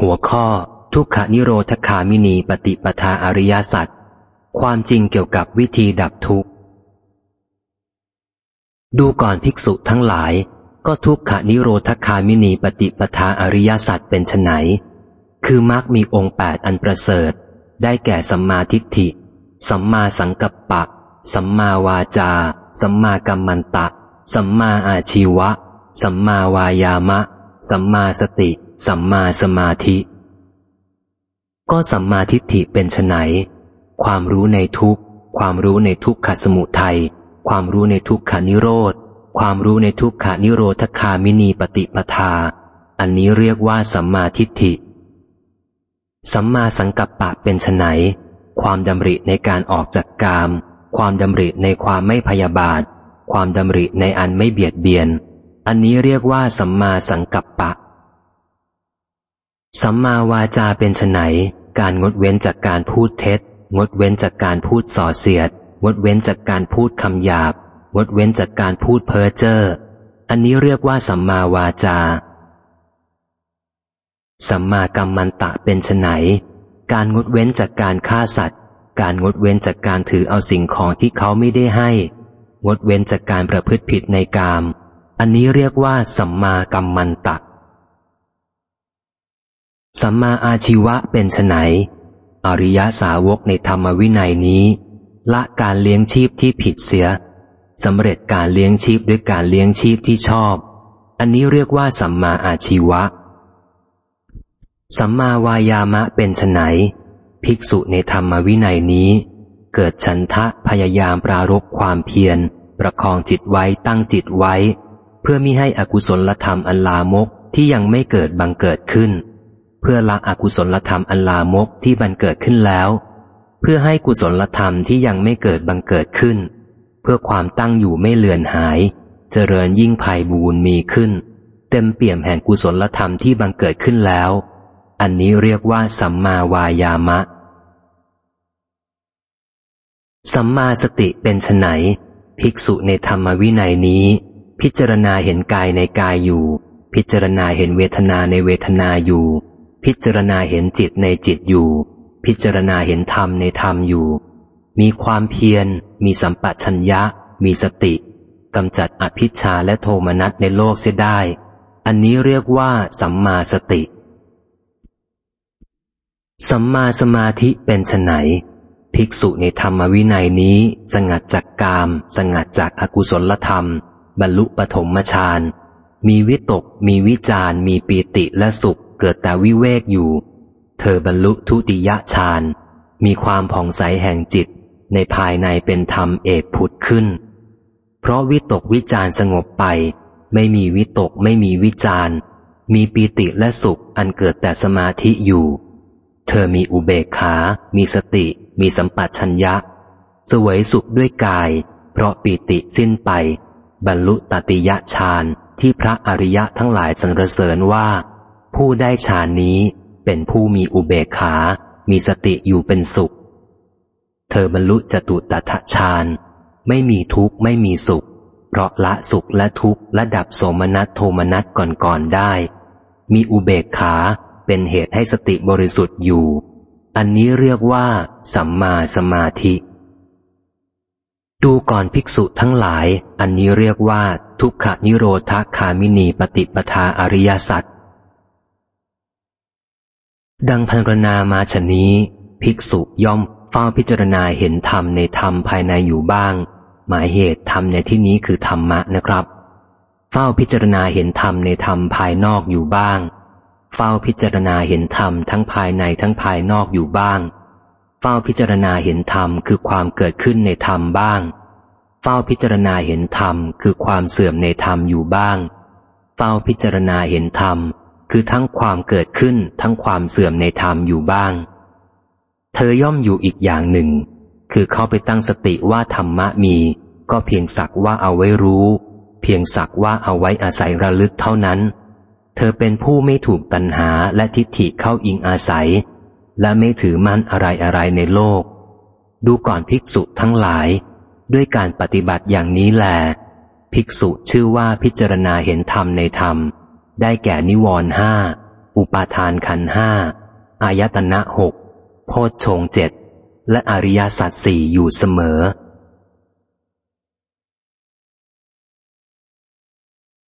หัวข้อ ทุกขนิโรธคามินีปฏิปทาอริยสัจความจริงเกี่ยวกับวิธีดับทุกข์ ดูก่อนภิกษุทั้งหลาย ก็ทุกขนิโรธคามินีปฏิปทาอริยสัจเป็นไนคือมรรคมีองค์แปดอันประเสริฐ ได้แก่สัมมาทิฏฐิ สัมมาสังกัปปะ สัมมาวาจา สัมมากัมมันตะ สัมมาอาชีวะ สัมมาวายามะ สัมมาสติ สัมมาสมาธิ ก็สัมมาทิฏฐิเป็นไนความรู้ในทุกความรู้ในทุกขสมุทัย ความรู้ในทุกขานิโรธ ความรู้ในทุกขานิโรธคามินีปฏิปทา อันนี้เรียกว่าสัมมาทิฏฐิ สัมมาสังกัปปะเป็นไนความดำริในการออกจากกาม ความดำริในความไม่พยาบาท ความดำริในอันไม่เบียดเบียน อันนี้เรียกว่าสัมมาสังกัปปะ สัมมาวาจาเป็นไนการงดเว้นจากการพูดเท็จ งดเว้นจากการพูดส่อเสียด งดเว้นจากการพูดคำหยาบ งดเว้นจากการพูดเพ้อเจ้อ อันนี้เรียกว่าสัมมาวาจา สัมมากัมมันตะเป็นไนการงดเว้นจากการฆ่าสัตว์ การงดเว้นจากการถือเอาสิ่งของที่เขาไม่ได้ให้ งดเว้นจากการประพฤติผิดในกาม อันนี้เรียกว่า สัมมากัมมันตะ สัมมาอาชีวะเป็นไนอริยสาวกในธรรมวินัยนี้ ละการเลี้ยงชีพที่ผิดเสียสำเร็จการเลี้ยงชีพด้วยการเลี้ยงชีพที่ชอบ อันนี้เรียกว่า สัมมาอาชีวะ สัมมาวายามะเป็นไนภิกษุในธรรมวินัยนี้ เกิดฉันทะพยายามปรารบความเพียร ประคองจิตไว้ตั้งจิตไว้ เพื่อมิให้อกุศลธรรมอันลามกที่ยังไม่เกิดบังเกิดขึ้น เพื่อละอกุศลธรรมอันลามกที่บันเกิดขึ้นแล้ว เพื่อให้กุศลธรรมที่ยังไม่เกิดบังเกิดขึ้น เพื่อความตั้งอยู่ไม่เลือนหาย เจริญยิ่งภัยบูนมีขึ้น เต็มเปี่ยมแห่งกุศลธรรมที่บังเกิดขึ้นแล้ว อันนี้เรียกว่าสัมมาวายามะ สัมมาสติเป็นไนภิกษุในธรรมวินัยนี้ พิจารณาเห็นกายในกายอยู่ พิจารณาเห็นเวทนาในเวทนาอยู่ พิจารณาเห็นจิตในจิตอยู่ พิจารณาเห็นธรรมในธรรมอยู่ มีความเพียร มีสัมปชัญญะ มีสติกำจัดอภิชาและโทมนัสในโลกเสียได้ อันนี้เรียกว่าสัมมาสติ สัมมาสมาธิเป็นไนภิกษุในธรรมวินัยนี้ สงัดจากกาม สงัดจากอากุศลธรรม บรรลุปฐมฌานมีวิตก มีวิจารมีปีติและสุขเกิดแต่วิเวกอยู่ เธอบรรลุทุติยฌานมีความผ่องใสแห่งจิต ในภายในเป็นธรรมเอกผุดขึ้น เพราะวิตกวิจารสงบไป ไม่มีวิตกไม่มีวิจารมีปีติและสุขอันเกิดแต่สมาธิอยู่ เธอมีอุเบกขา มีสติ มีสัมปัชัญญะ สวยสุขด้วยกาย เพราะปีติสิ้นไป บรรลุตติยฌานที่พระอริยะทั้งหลายสรรเสริญว่า ผู้ได้ฌานนี้เป็นผู้มีอุเบกขา มีสติอยู่เป็นสุข เธอบรรลุจตุตถฌานไม่มีทุกข์ไม่มีสุข เพราะละสุขและทุกข์และดับโสมนัสโทมนัสก่อนๆได้ มีอุเบกขาเป็นเหตุให้สติบริสุทธิ์อยู่ อันนี้เรียกว่า สัมมาสมาธิ ดูก่อนภิกษุทั้งหลาย อันนี้เรียกว่า ทุกขนิโรธคามินีปฏิปทาอริยสัจดังพันรนามาชนี้ ภิกษุย่อมเฝ้าพิจารณาเห็นธรรมในธรรมภายในอยู่บ้าง หมายเหตุธรรมในที่นี้คือธรรมะนะครับ เฝ้าพิจารณาเห็นธรรมในธรรมภายนอกอยู่บ้าง เฝ้าพิจารณาเห็นธรรมทั้งภายในทั้งภายนอกอยู่บ้าง เฝ้าพิจารณาเห็นธรรมคือความเกิดขึ้นในธรรมบ้าง เฝ้าพิจารณาเห็นธรรมคือความเสื่อมในธรรมอยู่บ้าง เฝ้าพิจารณาเห็นธรรม คือทั้งความเกิดขึ้นทั้งความเสื่อมในธรรมอยู่บ้าง เธอย่อมอยู่อีกอย่างหนึ่ง คือเข้าไปตั้งสติว่าธรรมะมี ก็เพียงสักว่าเอาไว้รู้ เพียงสักว่าเอาไว้อาศัยระลึกเท่านั้น เธอเป็นผู้ไม่ถูกตัณหาและทิฏฐิเข้าอิงอาศัย และไม่ถือมั่นอะไรอะไรในโลก ดูก่อนภิกษุทั้งหลาย ด้วยการปฏิบัติอย่างนี้แล ภิกษุชื่อว่าพิจารณาเห็นธรรมในธรรม ได้แก่นิวรณ์ห้าออุปาทานขันห้า อายตนะหกโพชฌงเจ็ดและอริยสัจสี่อยู่เสมอ